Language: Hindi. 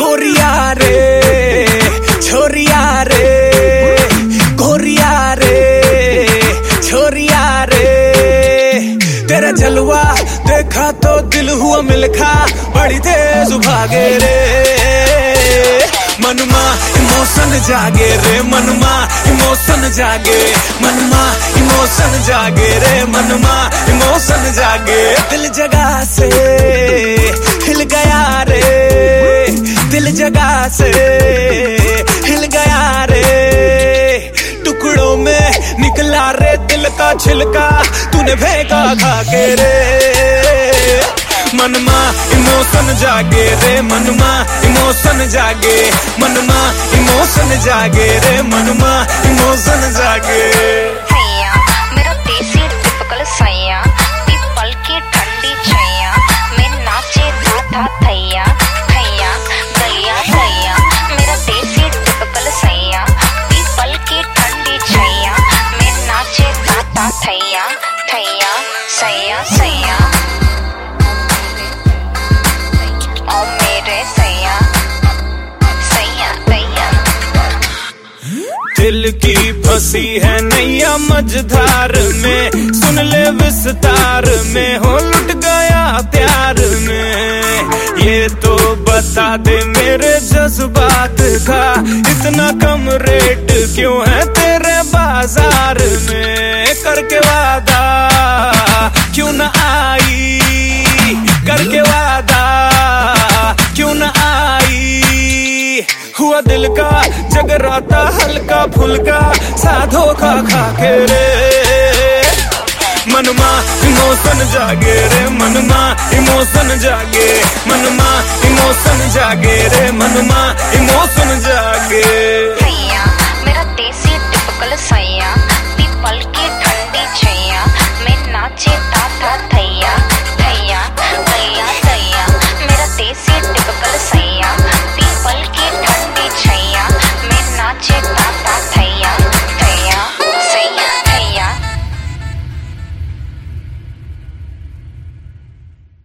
गोरिया रे, छोरिया रे, गोरिया रे, छोरिया रे। तेरा जलवा देखा तो दिल हुआ मिलखा, बड़ी तेज भागे रे। मनमा इमोशन जागे रे, मनमा इमोशन जागे, मनमा इमोशन जागे रे, मनमा इमोशन जागे। दिल जगा से दिल जगा से हिल गया रे। टुकड़ों में निकला रे दिल का छिलका, तूने भेगा खा के रे। मनमा इमोशन जागे रे, मनमा इमोशन जागे, मनमा इमोशन जागे रे, मनमा इमोशन जागे। दिल की फंसी है नैया मझधार में। सुन ले विस्तार में, हो लुट गया प्यार में। ये तो बता दे मेरे जज्बात का, इतना कम रेट क्यों है तेरे बाज़ार में? करके वादा, क्यों न आई? करके वादा, क्यों न आई? हुआ दिल का जगराता, हल्का फुल्का साधो खा खा के रे। मनमा इमोशन जागे रे, मनमा इमोशन जागे, मनमा इमोशन जागे रे, मनमा इमोशन जागे। मेरा देसी टिपकल सैया पल की